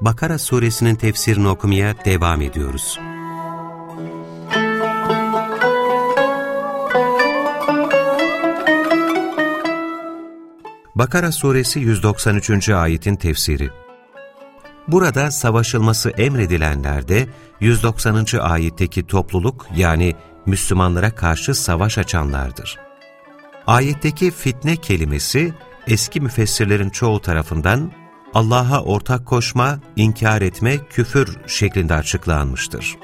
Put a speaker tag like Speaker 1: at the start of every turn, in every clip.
Speaker 1: Bakara suresinin tefsirini okumaya devam ediyoruz. Bakara suresi 193. ayetin tefsiri Burada savaşılması emredilenlerde 190. ayetteki topluluk yani Müslümanlara karşı savaş açanlardır. Ayetteki fitne kelimesi eski müfessirlerin çoğu tarafından Allah'a ortak koşma, inkar etme, küfür şeklinde açıklanmıştır.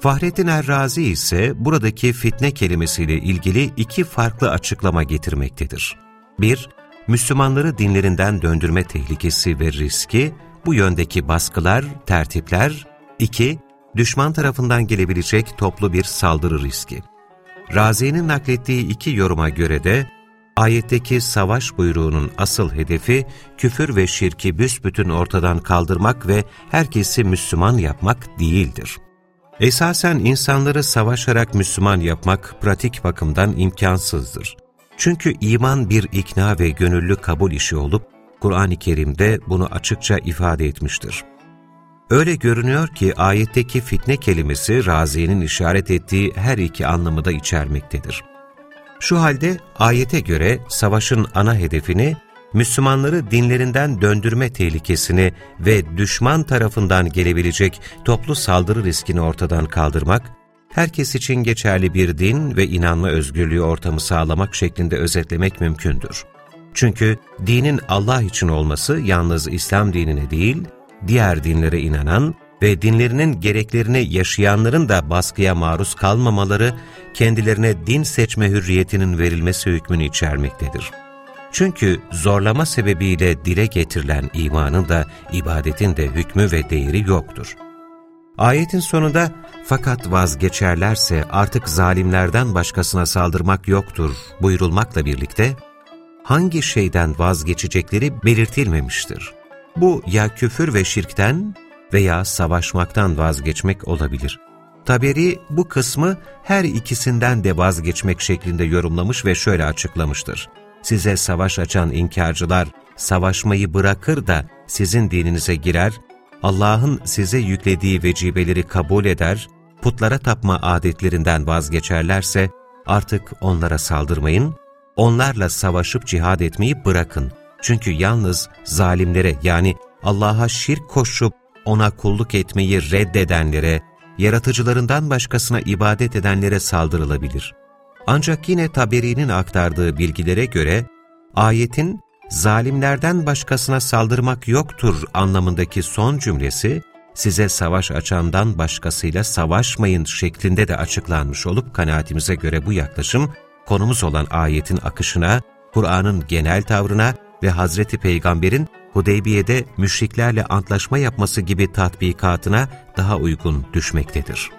Speaker 1: Fahrettin Errazi ise buradaki fitne kelimesiyle ilgili iki farklı açıklama getirmektedir. 1- Müslümanları dinlerinden döndürme tehlikesi ve riski, bu yöndeki baskılar, tertipler. 2- Düşman tarafından gelebilecek toplu bir saldırı riski. Razi'nin naklettiği iki yoruma göre de, ayetteki savaş buyruğunun asıl hedefi, küfür ve şirki büsbütün ortadan kaldırmak ve herkesi Müslüman yapmak değildir. Esasen insanları savaşarak Müslüman yapmak pratik bakımdan imkansızdır. Çünkü iman bir ikna ve gönüllü kabul işi olup, Kur'an-ı Kerim'de bunu açıkça ifade etmiştir. Öyle görünüyor ki ayetteki fitne kelimesi Razi'nin işaret ettiği her iki anlamı da içermektedir. Şu halde ayete göre savaşın ana hedefini Müslümanları dinlerinden döndürme tehlikesini ve düşman tarafından gelebilecek toplu saldırı riskini ortadan kaldırmak, herkes için geçerli bir din ve inanma özgürlüğü ortamı sağlamak şeklinde özetlemek mümkündür. Çünkü dinin Allah için olması yalnız İslam dinine değil, diğer dinlere inanan ve dinlerinin gereklerini yaşayanların da baskıya maruz kalmamaları, kendilerine din seçme hürriyetinin verilmesi hükmünü içermektedir. Çünkü zorlama sebebiyle dile getirilen imanın da ibadetin de hükmü ve değeri yoktur. Ayetin sonunda fakat vazgeçerlerse artık zalimlerden başkasına saldırmak yoktur buyurulmakla birlikte hangi şeyden vazgeçecekleri belirtilmemiştir. Bu ya küfür ve şirkten veya savaşmaktan vazgeçmek olabilir. Taberi bu kısmı her ikisinden de vazgeçmek şeklinde yorumlamış ve şöyle açıklamıştır. Size savaş açan inkarcılar savaşmayı bırakır da sizin dininize girer, Allah'ın size yüklediği vecibeleri kabul eder, putlara tapma adetlerinden vazgeçerlerse artık onlara saldırmayın, onlarla savaşıp cihad etmeyi bırakın. Çünkü yalnız zalimlere yani Allah'a şirk koşup ona kulluk etmeyi reddedenlere, yaratıcılarından başkasına ibadet edenlere saldırılabilir. Ancak yine Taberi'nin aktardığı bilgilere göre, ayetin zalimlerden başkasına saldırmak yoktur anlamındaki son cümlesi, size savaş açandan başkasıyla savaşmayın şeklinde de açıklanmış olup kanaatimize göre bu yaklaşım, konumuz olan ayetin akışına, Kur'an'ın genel tavrına ve Hazreti Peygamber'in Hudeybiye'de müşriklerle antlaşma yapması gibi tatbikatına daha uygun düşmektedir.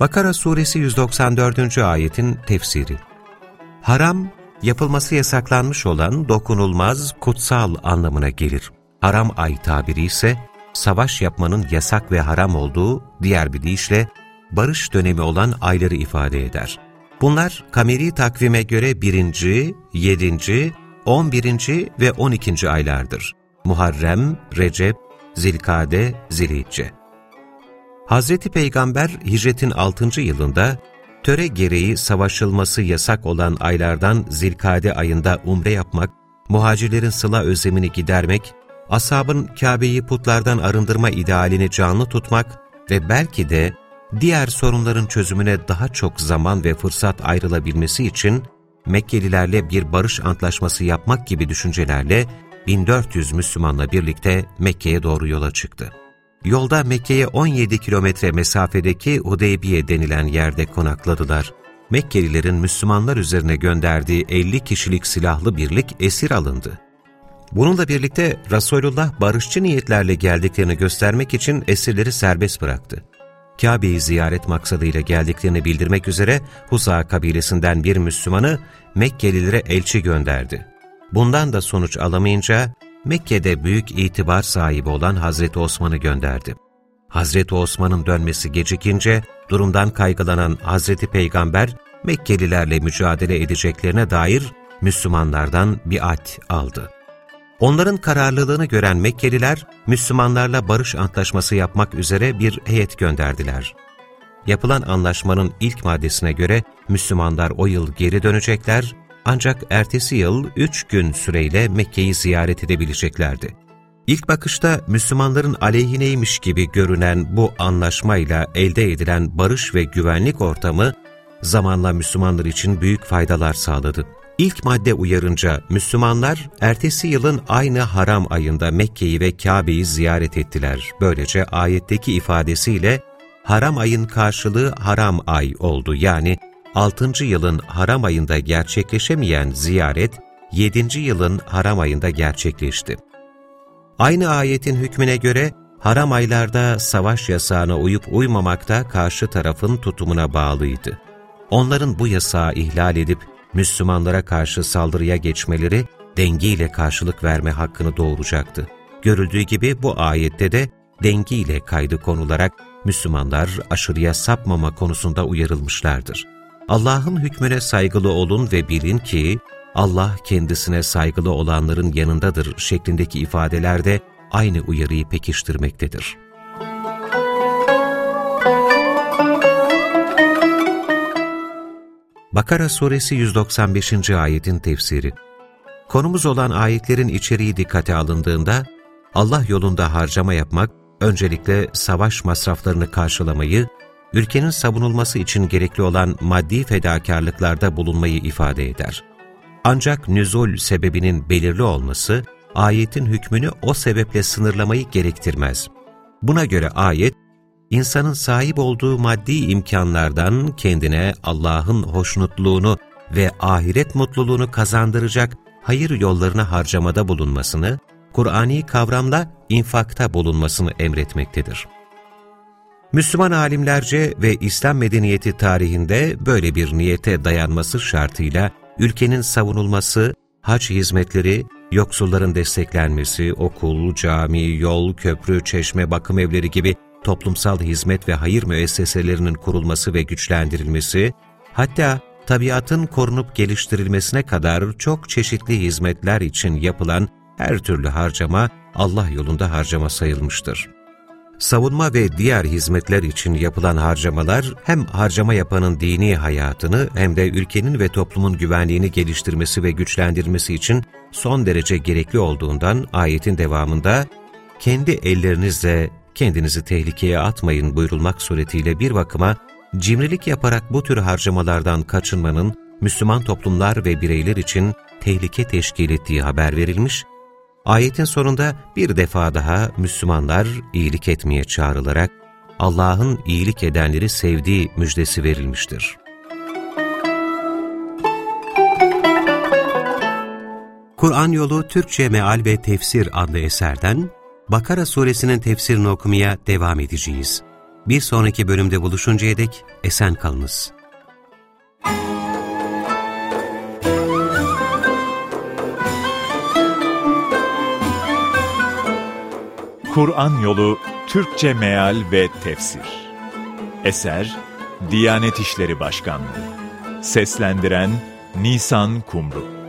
Speaker 1: Bakara Suresi 194. ayetin tefsiri Haram, yapılması yasaklanmış olan dokunulmaz, kutsal anlamına gelir. Haram ay tabiri ise, savaş yapmanın yasak ve haram olduğu, diğer bir deyişle, barış dönemi olan ayları ifade eder. Bunlar kameri takvime göre 1. 7. 11. ve 12. aylardır. Muharrem, Recep, Zilkade, Zilhicce. Hazreti Peygamber hicretin 6. yılında töre gereği savaşılması yasak olan aylardan Zilkade ayında umre yapmak, muhacirlerin sıla özlemini gidermek, ashabın Kabe'yi putlardan arındırma idealini canlı tutmak ve belki de diğer sorunların çözümüne daha çok zaman ve fırsat ayrılabilmesi için Mekkelilerle bir barış antlaşması yapmak gibi düşüncelerle 1400 Müslümanla birlikte Mekke'ye doğru yola çıktı. Yolda Mekke'ye 17 kilometre mesafedeki Hudeybiye denilen yerde konakladılar. Mekkelilerin Müslümanlar üzerine gönderdiği 50 kişilik silahlı birlik esir alındı. Bununla birlikte Resulullah barışçı niyetlerle geldiklerini göstermek için esirleri serbest bıraktı. Kabe'yi ziyaret maksadıyla geldiklerini bildirmek üzere Huza kabilesinden bir Müslümanı Mekkelilere elçi gönderdi. Bundan da sonuç alamayınca Mekke'de büyük itibar sahibi olan Hazreti Osman'ı gönderdi. Hazreti Osman'ın dönmesi gecikince durumdan kaygılanan Hazreti Peygamber Mekkelilerle mücadele edeceklerine dair Müslümanlardan biat aldı. Onların kararlılığını gören Mekkeliler, Müslümanlarla barış antlaşması yapmak üzere bir heyet gönderdiler. Yapılan anlaşmanın ilk maddesine göre Müslümanlar o yıl geri dönecekler, ancak ertesi yıl üç gün süreyle Mekke'yi ziyaret edebileceklerdi. İlk bakışta Müslümanların aleyhineymiş gibi görünen bu anlaşmayla elde edilen barış ve güvenlik ortamı, zamanla Müslümanlar için büyük faydalar sağladı. İlk madde uyarınca Müslümanlar ertesi yılın aynı haram ayında Mekke'yi ve Kabe'yi ziyaret ettiler. Böylece ayetteki ifadesiyle haram ayın karşılığı haram ay oldu. Yani 6. yılın haram ayında gerçekleşemeyen ziyaret 7. yılın haram ayında gerçekleşti. Aynı ayetin hükmüne göre haram aylarda savaş yasağına uyup uymamakta karşı tarafın tutumuna bağlıydı. Onların bu yasağı ihlal edip Müslümanlara karşı saldırıya geçmeleri dengiyle karşılık verme hakkını doğuracaktı. Görüldüğü gibi bu ayette de dengiyle kaydı konularak Müslümanlar aşırıya sapmama konusunda uyarılmışlardır. Allah'ın hükmüne saygılı olun ve bilin ki Allah kendisine saygılı olanların yanındadır şeklindeki ifadelerde aynı uyarıyı pekiştirmektedir. Bakara Suresi 195. ayetin tefsiri Konumuz olan ayetlerin içeriği dikkate alındığında, Allah yolunda harcama yapmak, öncelikle savaş masraflarını karşılamayı, ülkenin savunulması için gerekli olan maddi fedakarlıklarda bulunmayı ifade eder. Ancak nüzul sebebinin belirli olması, ayetin hükmünü o sebeple sınırlamayı gerektirmez. Buna göre ayet, insanın sahip olduğu maddi imkanlardan kendine Allah'ın hoşnutluğunu ve ahiret mutluluğunu kazandıracak hayır yollarına harcamada bulunmasını, Kur'ani kavramla infakta bulunmasını emretmektedir. Müslüman alimlerce ve İslam medeniyeti tarihinde böyle bir niyete dayanması şartıyla ülkenin savunulması, hac hizmetleri, yoksulların desteklenmesi, okul, cami, yol, köprü, çeşme, bakım evleri gibi toplumsal hizmet ve hayır müesseselerinin kurulması ve güçlendirilmesi, hatta tabiatın korunup geliştirilmesine kadar çok çeşitli hizmetler için yapılan her türlü harcama Allah yolunda harcama sayılmıştır. Savunma ve diğer hizmetler için yapılan harcamalar hem harcama yapanın dini hayatını hem de ülkenin ve toplumun güvenliğini geliştirmesi ve güçlendirmesi için son derece gerekli olduğundan ayetin devamında kendi ellerinizle kendinizi tehlikeye atmayın buyurulmak suretiyle bir bakıma cimrilik yaparak bu tür harcamalardan kaçınmanın Müslüman toplumlar ve bireyler için tehlike teşkil ettiği haber verilmiş, ayetin sonunda bir defa daha Müslümanlar iyilik etmeye çağrılarak Allah'ın iyilik edenleri sevdiği müjdesi verilmiştir. Kur'an Yolu Türkçe Meal ve Tefsir adlı eserden Bakara suresinin tefsirini okumaya devam edeceğiz. Bir sonraki bölümde buluşuncaya dek esen kalınız.
Speaker 2: Kur'an Yolu Türkçe Meal ve Tefsir Eser Diyanet İşleri Başkanlığı Seslendiren Nisan Kumru